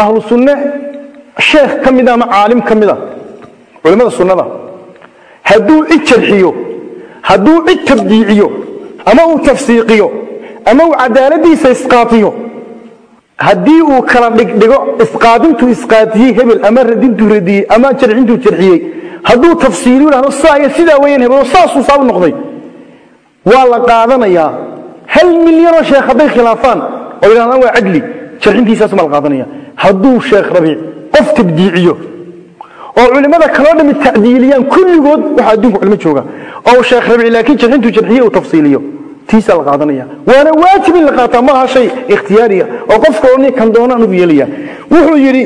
ahlu sunne sheekh ka mida ama caalim ka mida culimmada sunnada hadduu cid jarxiyo hadduu cid tabdiiciyo ama uu tafsiiqiyo ama uu cadaaladiisa isqaatiyo haddii uu kala dhigdhigo isqaadintuu isqaatiyey hebel ama radintuu radiyey ama jarxintuu jarxiyey hadduu tafsiiliyo dhahdo saaya sidaa weeyaan hebelo saasuu saabu noqday. Waa la qaadanayaa. Hal milyanoo sheekh hadday khilaafaan oo yidhahdaan waa cadli jarxintiisaasuma la qaadanaya hadduu sheekh rabiic qof tabdiiciyo oo culimmada kaloo dhami tacdiiliyaan kulligood waxa adduunka culimo jooga oo sheekh rabiic laakiin jarxintuu jarxiye uu tafsiiliyo tiisaa la qaadanaya waana waajib in la qaataa ma aha shay ikhtiyaariya oo qofka odhanaya kan doonaan ugu yeelaya wuxuu yidhi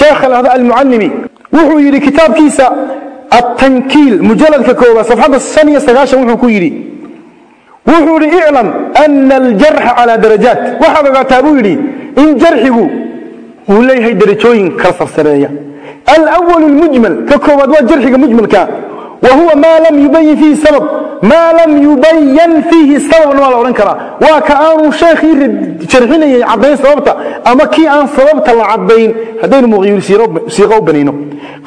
sheekh alhada almucallimi wuxuu yidhi kitaabkiisa التنكيل مجلد ككوبا صفحة الثانية سقاشة وحو كيري وحو اعلم أن الجرح على درجات وحو قاتابو يري إن جرحه wuu leeyahay darajooyin kala sarsareeya alwal mujmal ka koowaad waa jarxiga mujmalka. Wa huwa maa lam yubayin fiihi sabab. Maa lam yubayan fiihi sababna waa la odhan karaa. Waa ka aanu sheekhii jarxinayay caddayn sababta ama kii aan sababta la caddayn haddaynu muuqiyulsiiqo u banayno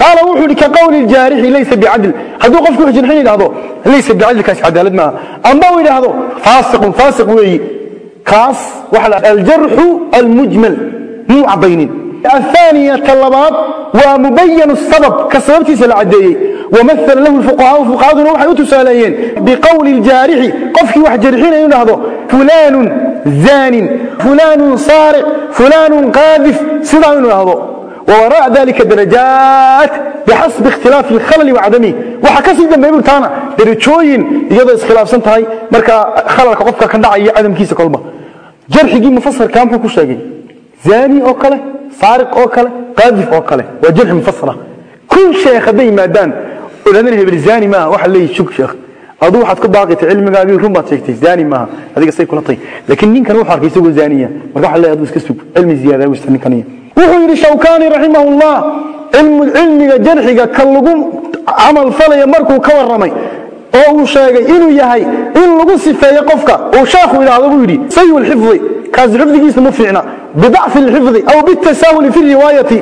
qaala wuxuu yidhi ka qowli jaarixi laysa bicadl. Hadduu qofku wax jarxin yidhaahdo laysa bicadlkaasi cadaalad maaha. Amba uu yidhaahdo faasiqun faasiq weeyi. Kaas waxaa la aljarxu almujmal muu cadaynin. Aaniya ta labaad waa mubayan sabab ka sababtiisa la cadeeyey wamaala lahu fuqahaau fuqahaduna waxay u tusaaleeyeen biqowli ljaarixi qofkii wax jarxina inuu dhahdo fulaanun zaanin fulaanun saaric fulaanun qaadif sidaa inuu dhahdo wwaraaca dalika darajaat bixasbi ikhtilaafi khalali wacadamihi waxaa ka sii dambeey bu taana darajooyin iyadoo iskhilaafsan tahay. Markaa khalalka qofka ka dhacaya cadamkiisa kolba. Jarxigii mufasirka muxuu ku sheegay? zani oo kale faariq oo kale qaadif oo kale waa jarxi mufasala kun sheekh hadday yimaadaan odhaadana hebel zani maaha waxa leeyihi shug sheekh. Aduu waxaad ku baaqitay cilmigaagii run sheegtay zani maaha adiga say kula tay laakiin ninkan wuxuu arkay isagoo zaniya marka waxa leeyahay aduu iska sug cilmi ziyaada wista ninkan wuxuu yidhi shawkani raximahullah cilmu cilmiga jarxiga kan lagu camal falaya markuu ka warramay oo uu sheegay inuu yahay in lagu sifeeyo qofka uu sheekhu idhaahdo buu yidhi sayu lxifdi kaasi xifdigiisa ma fiicna. bidacf al-hifzi aw bitasahul fi riwayati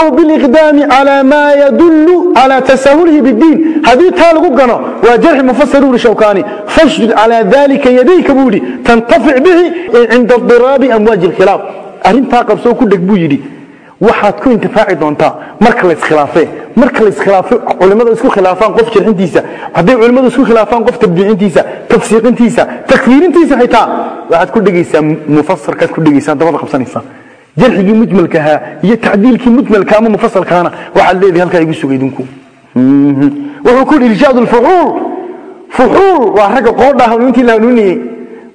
أو بالإقدام على ما يدل على تساهله بالدين هذه تالغو قنا وجرح مفسر لشوكاني فاشدد على ذلك يديك بودي تنتفع به عند اضطراب أمواج الخلاف أرين تاقب سو كدك بويدي waxaad ku intifaaci doontaa marka la iskhilaafay marka la iskhilaafay culimada isku khilaafaan qof jirxintiisa haday culimadu isku khilaafaan qof tabdiicintiisa tafsiiqintiisa takfiirintiisa xitaa waxaad ku dhigaysaa mufassarkaad ku dhigaysaa dabada qabsanaysaa. Jarxigii mujmalkahaa iyo tacdiilkii mujmalka ama mufasalkaana waxaad leedahay halkaa igu sugay idinku. Wuxuu ku yidhi irshaad alfuxuul fuxuul waa ragga qoodhaah intii la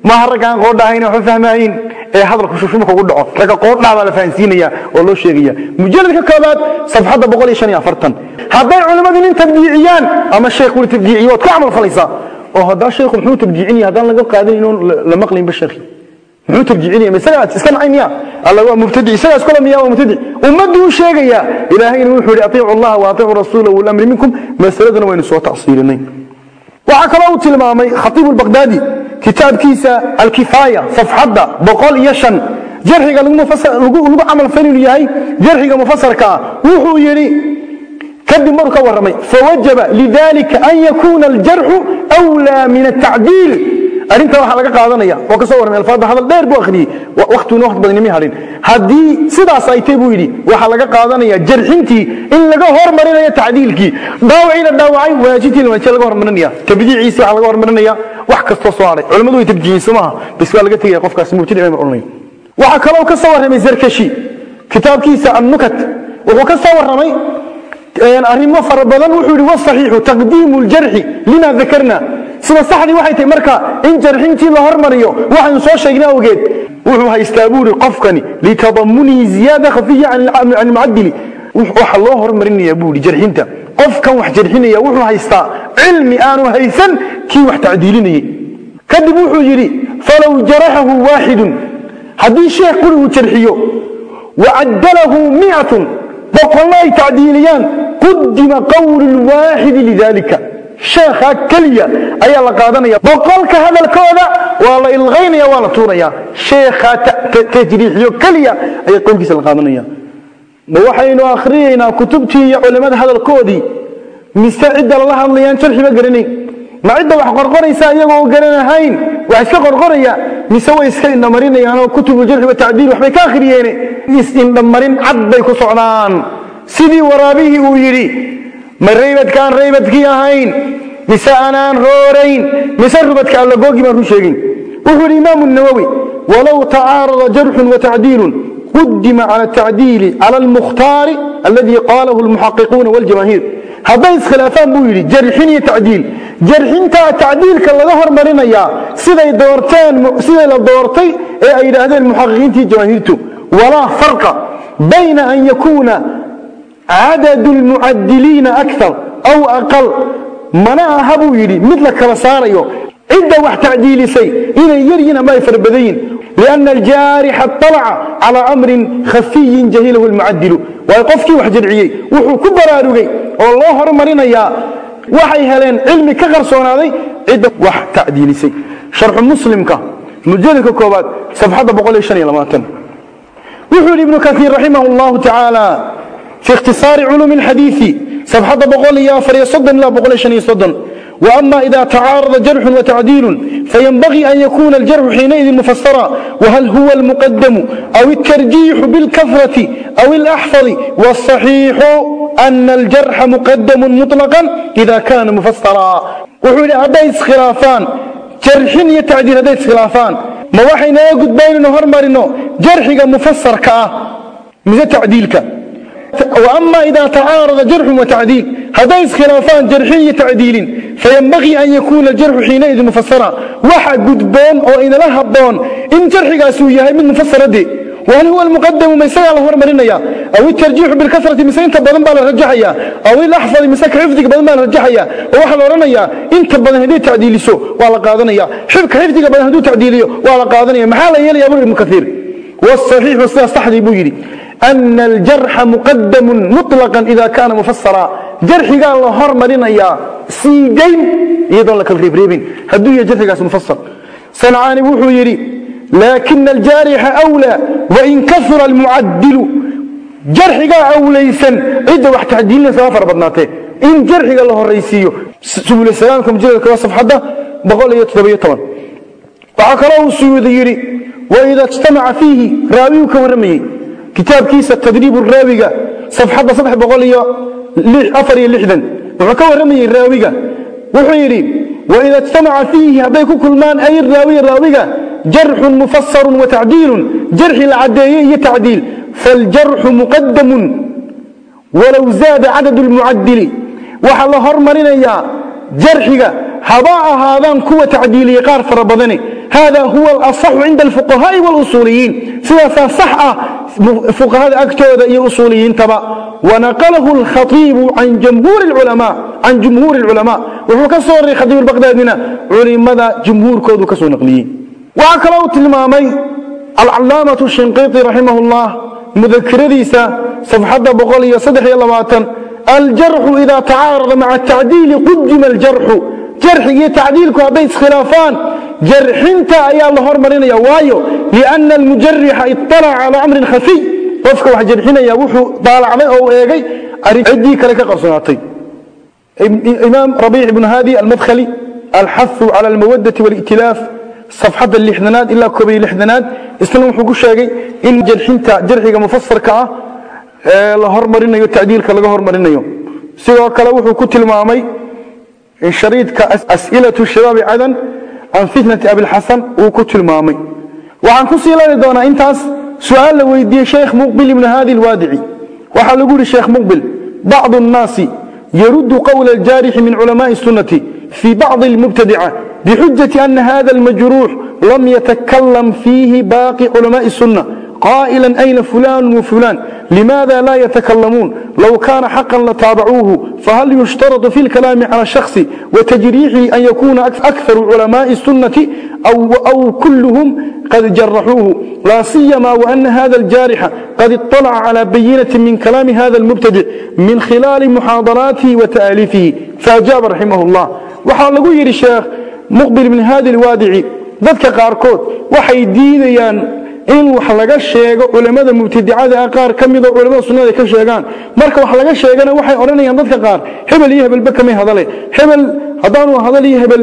maaha ragga aan waxba fahmaayin ee hadalku shushumka ugu dhaco ragga qoodhaah baa la fahansiinaya oo loo sheegaya. Mujalladka koobaad safxadda hadday culimmadu nin tabdiiciyaan ama sheekh uu tabdiiciyo waad ku camal falaysaa. Oo haddaa sheekhu muxuu tabdiicinaya haddaan laga qaadin inuu la maqlinba sheekhi. Muxuu tabdiicinaya isagaa iska nacay miya alla waa mubtadi isagaa iskula miya waa mubtadi. Ummaddu u sheegaya ilaahayna wuxuu yidhi atiicu allaha wa rasuula uli amri minkum. Masaladana waynu soo tacsiilinay waxaa kaloo uu tilmaamay khatiibu albaqdaadi kitaabkiisa alkifaaya safxadda boqol iyo shan. Jarxiga lagu camal fal inuu yahay jarxiga mufasarka ah wuxuu yidhi kadib maruu ka warramay fawajaba lidalika an yakuuna aljarxu أwlaa min atacdiil arrinta waxaa laga qaadanaya oo ka soo warramay alfaada hadal dheer buu akhriyey waqtiguna waqti badan ima hadhin haddii sidaas ay tay buu yidhi waxaa laga qaadanaya jarxintii in laga hormarinayo tacdiilkii. Dhaawiciina dhaawacay wanaajintii wanaajin laga hormarinaya tabdiiciisa waxaa laga hormarinaya wax kastoo soo hadhay culimmadu way tabdiiciyeen somaha bas waa laga tegaya qofkaas mubtadic ma odhanayo waxaa kaloo ka soo warramay zarkashi. Kitaabkiisa annukat. Wuxuu ka soo warramay arrimo fara badan. Wuxuu yidhi wasaxiixu taqdiimu ljarxi lima dakarna sida saxdii waxay tahay marka in jarxintii la hormariyo waxaynu soo sheegnay awgeed wuxuu haystaa buu qofkani litadamunihi ziyaada khafiya can almucadili waxa loo hormarinaya buu jarxinta. Qofkan wax jarxinaya wuxuu haystaa cilmi aanu haysan kii wax tacdiilinayay. Kadib wuxuu yidhi falow jaraxahu waaxidun haddii sheekh quri uu jarxiyo wacadalahu micatun boqolna ay tacdiiliyaan qudima qowlu lwaaxidi lidalika sheekha keliya ayaa la qaadanaya. Boqolka hadalkooda waa la ilqaynaya waa la tuuraya. Sheekha tajriixiyo keliya ayaa qowlkiisa la qaadanaya. Ma waxaynu akhriyaynaa kutubtii iyo culimmada hadalkoodii mise cidda lala hadlayaan jarxiba garanayn ma cidda wax qorqoraysa iyagoo garanahayn wax iska qorqoraya mise way iska indhamarinayaanoo kutubuljarxi watacdiil waxbay ka akhriyeene? Is-indhamarin cad bay ku socdaan. Sidii waraabihii uu yidhi ma raybadkaan raybadkii ahayn mise anaan roorayn mise rubadka allagoogi baan ru sheegin wuxuu yidhi imaamu nawowi walow tacaarada jarxun watacdiilun qudima cala tacdiili cala almukhtaari alladii qaalahu almuxaqiquuna waljamaahiir hadday iskhilaafaan buu yidhi jarxin iyo tacdiil. Jarxintaa tacdiilka laga hormarinayaa siday doorteen siday la doortay ee ay yidhaahdeen muxaqiqiintii jamaahiirtu walaa farqa bayna an yakuuna cadadu lmucadiliina akar aw aqal mana aha buu yidhi mid la kala saarayo cidda wax tacjiilisay inay yaryiin ama ay farbadayin lianna aljaarixa alaca calaa amrin khafiyin jahilahu lmucadilu waayo qofkii wax jadciyey wuxuu ku baraarugay oo loo hormarinayaa waxay heleen cilmi ka qarsoonaaday cidda wax tacdiilisay. Sharxu muslimka mujaladka koobaad safxadda wuxuu yidhi ibnu kaiir raximah llahu tacaala fii ikhtisaari culuumi alxadiii sabxadda boqol iyo afariyo soddon ilaa boqol iyo shan iyo soddon wa ama ida tacaarada jarxun watacdiilun fayanbagii an yakuuna aljarxu xiinaidin mufasara wahal huwa almuqadamu aw altarjiixu bilkafrati aw alaxfadi wاsaxiixu ana aljarxa muqadamun muطlaqan ida kaana mufasara wuxuu yidhi hadday iskhilaafaan jarxin iyo tacdiil hadday iskhilaafaan ma waxaynaga gudbaynayno hormarino jarxiga mufasarka ah mise tacdiilka وأما إذا تعارض جرح وتعديل هذا خلافان جرحي تعديل فينبغي أن يكون الجرح حينئذ مفسرا واحد قدبان أو إن لا هبان إن جرحي قاسوية من مفسر دي وهل هو المقدم ما يسعى الله مرنيا أو الترجيح بالكثرة مسا انت بدن بالا رجحيا أو الأحفظ مساك حفظك بدن بالا رجحيا وواحد ورنيا انت بدن هدي تعديلي سو ولا قادنيا حفظك حفظك بدن هدو تعديليو ولا قادنيا محالا يلي يا ابن كثير والصحيح والصحيح صحدي بويري أن الجرح مقدم مطلقا إذا كان مفسرا جرح قال الله هرمرنا يا سيجين يدون لك الريبريبين هدو يا جرح مفسر صنعاني وحو يري لكن الجارح أولى وإن كثر المعدل جرح قال أوليسا عدة واحد تعديلنا سوافر بدناته إن جرح قال الله الرئيسي سبول السلام كم جرح كواصف حدا بقول يتدبي طبعا وعكراه السيود يري وإذا kitaabkiisa tadriib raawiga axadda wuxuu ka waramayey raawiga. Wuxuu yidhi waida jtamaca fiihi hadday ku kulmaan ay raawiya raawiga jarxun mufasarun watacdiilun jarxi la caddeeye iyo tacdiil. Faljarxu muqadamun walow zaada cadad lmucadili waxaa la hormarinayaa jarxiga haba ahaadaan kuwa tacdiiliyey qaar fara badane hada huwa alasaxu cinda alfuqahaa'i walusuuliyiin sidaasaa sax ah fuqahada agtooda iyo usuuliyiintaba wanaqalahu alkhatiibu can jamhuuri lculamaa can jumhuuri lculamaa wuxuu ka soo wariyey khatiib albaqdaadina culimada jumhuurkoodu ka soo naqliyey waxaa kaloo uu tilmaamay alcalaamatu shinqiiti raximah llah mudakiradiisa safxadda boqol iyo saddex iyo labaatan aljarxu idaa tacaarada maca atacdiili qudima aljarxu jarxigiiyo tacdiilku hadday iskhilaafaan jarxinta ayaa la hormarinaya. Waayo lianna almujarixa iطalaca calaa amrin khafiy. Qofka wax jarxinaya wuxuu daalacday oo eegay ciddii kale ka qarsoonaatay. Imaam rabiic ibnu haadi almadkhali alxahu cala almawadati wاlitilaaf safxadda lixdanaad ilaa koob iyo lixdanaad isna wuxuu ku sheegay in jarxinta jarxiga mufasarka ah ee la hormarinayo tacdiilka laga hormarinayo. Sidoo kale wuxuu ku tilmaamay shariidka as'ilatu shabaabi cadan can fitnati abilxasan wuu ku tilmaamay. Waxaan ku siilaani doonaa intaas su'aal la weydiiyey sheekh muqbil ibnu haadi alwaadici waxaa lagu yidhi sheekh muqbil bacdu annaasi yaruddu qowla aljaarixi min culamaai sunnati fii bacdi almubtadica bixujati ana hada almajruux lam yatakalam fiihi baaqi culamaai sunna. قائلا أين فلان وفلان؟ لماذا لا يتكلمون؟ لو كان حقا لتابعوه فهل يشترط في الكلام على الشخص وتجريحه أن يكون أكثر علماء السنة؟ أو, أو كلهم قد جرحوه. لا سيما وأن هذا الجارح قد اطلع على بينة من كلام هذا المبتدع من خلال محاضراته وتأليفه. فأجاب رحمه الله. وحال لقول الشيخ مقبل من هذا الوادع ذاتك قاركود وحي ديديان in wax laga sheego culimada mubtadicada qaar ka mid oo culimada sunnada ka sheegaan. Marka wax laga sheegana waxay oranayaan dadka qaar hebel iyo hebelba kamay hadale hebel haddaanu hadal iyo hebel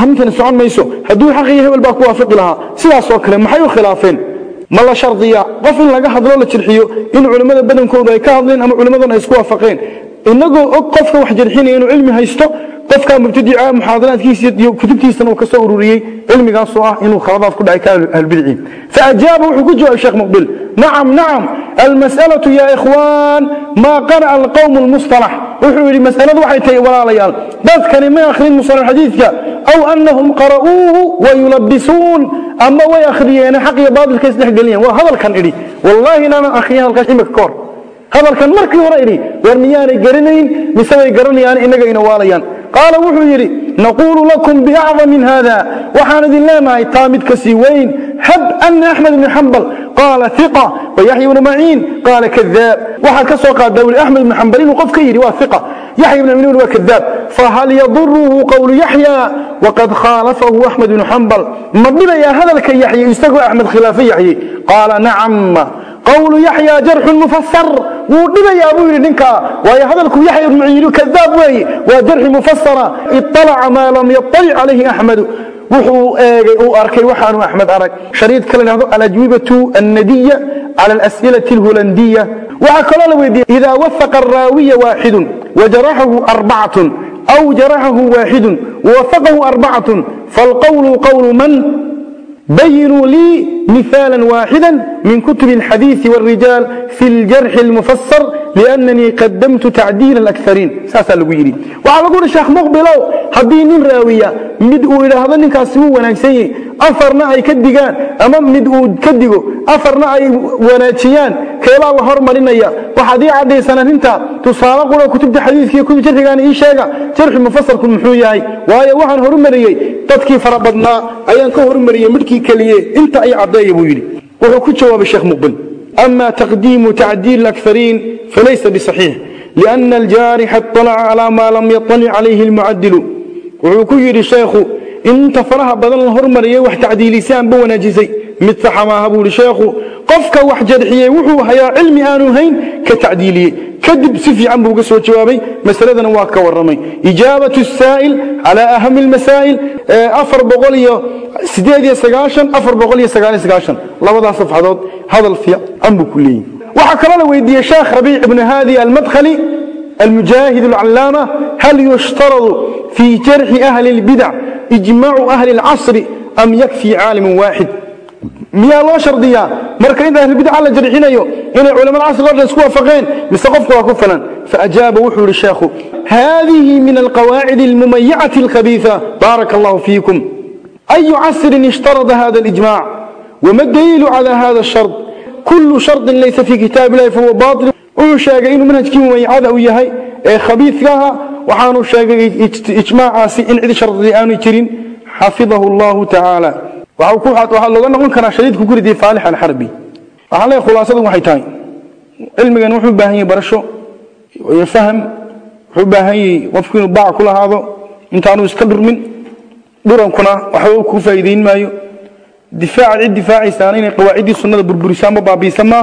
hamintani socon mayso. Hadduu xaq iyo hebel baa ku waafaqi lahaa. Sidaas oo kale maxay u khilaafeen? Ma la shardiya qof in laga hadlo la jirxiyo in culimada badankoodu ay ka hadleen ama culimaduna ay isku waafaqeen inagoo og qofka wax jarxinaya inuu cilmi haysto qofka mubtadica muxaadaraadkiisa iyo kutubtiisana uu ka soo cilmigaasoo ah inuu khaladaad ku dhacay ka ahlulbidci faajaaba wuxuu ku jawaabay sheekh muqbil nacam nacam almas'alatu ya ikhwaan maa qara'a alqawmu almustalax. Wuxuu yidhi mas'aladu waxay tahay walaalayaal. Dadkani ma akhrin musalax xadiidka. Aw annahum qara'uuhu wayulabisuun ama way akhriyeen xaq baadilka isdhex gelinayaan waa hadalkan idhi. Wallaahi inaanan akhriyin halkaas imika ka hor hadalkan markii hore idhi war miyaanay garanayn mise way garanayaan inaga ina waalayaan. Qaala wuxuu yidhi naquulu lakum biacdam min hada waxaan idin leenahay taa mid ka sii weyn hab ana axmed ibni xambal qaala iqa wayaxya ibnu maciin. Qaala kadaab waxaad ka soo qaadaa weli axmed ibnu xambal inuu qof ka yidhi waa iqa yaxya ibnu maciin waa kadaab fahal yaduruhu qowlu yaxya waqad khaalafahu axmed ibnu xambal ma dhibayaa hadalka yaxye isagoo axmed khilaafe yaxye qaala nacam qowlu yaxya jarxun mufasar wuu dhibayaa buu yidhi ninkaa waayo hadalku yaxya ibnu ciyinu kadaab weeye waa jarxi mufasara ialaca maa lam yaalic calayhi axmadu wuxuu eegay uu arkay waxaanu axmed arag. Shariidka lahahdo alajwibatu annadiya cala alas'ilati alhulandiya. Waxaa kaloo la weydiiyey idaa wafaqa araawiya waaxidun wajaraxahu arbacatun aw jaraxahu waaxidun wawafaqahu arbacatun falqowlu qowlu man? Bayinuu lii مثالا واحدا من كتب الحديث والرجال في الجرح المفسر لأنني قدمت تعديل الأكثرين ساسا لقيري وعلى قول الشيخ مقبلو هدين راوية مدعو إلى هذا نكاسمو ونكسي أفرنا أي كدقان أمام مدعو كدقو أفرنا أي وناتيان كيلا الله هرمالينيا وحدي عدي سنة انت تصالة قول كتب حديث كي كتب جرحان إيشاقا جرح مفسر كل محوياي وهي وحن هرماليي تدكي فربضنا أيان كهرماليي مدكي كليه انت أي caddeeya buu yidhi. Wuxuu ku jawaabay sheekh muqbil ama taqdiimu tacdiil akariin falaysa bisaxiix liana aljaarixa iطalaca calaa maa lam yaطalic calayhi almucadilu wuxuu ku yidhi sheekhu inta faraha badan la hormariyay wax tacdiilisaan wanaajisay. Mid saxa buu yidhi sheekhu فرها بدل الهرماليي وح تعديلي سان بوناجزي مثل حماها بولي شيخ قفك وح جرحيه وحو هيا علمي آنو هين كتعديليه كدب سفي عن بوغس وجوابي مسألة واك ورمي إجابة السائل على أهم المسائل أفر بغولية سديدية سقاشن أفر بغولية سقالي سقاشن لوضع صفحات هذا الفيا أنبو كلي وحكرا ويدي شيخ ربيع بن هادي المدخلي المجاهد العلامة هل يشترط في جرح أهل البدع إجماع أهل العصر أم يكفي عالم واحد miyaa loo shardiyaa? Marka inta ahlubidca la jarxinayo inay culamada casriga o dhan isku waafaqeen mise qofka waa ku filan faajaaba wuxuu yihi sheekhu hadihi min alqawaacid almumayacati alkhabiifa baaraka allahu fiikum. Ayu casrin ishtarada hada alijmac wama daliilu cala hada ashard kulu shardin laysa fi kitaab illahi fahuwa batil wuxuu sheegay inuu manhajkii mumayacada uu yahay ee khabiidkaha waxaanu sheegay ijmaacaasi in cid shardi aanu jirin. Xafidahu allahu tacaala waxaa looga noqon karaa shadiidku ku ridiyay faalix alxarbi waxaan leeyahay khulaasadu waxay tahay cilmigan wuxuu u baahan yahay barasho iyo faham wuxuu u baahan yahay qofku inuu baac ku lahaado intaanu iska dhurmin dhurankuna waxba ku faa'iideyn maayo. Difaaca cid difaacaysaana inay qawaaciddii sunnada burburisaan ma baabiisa maaha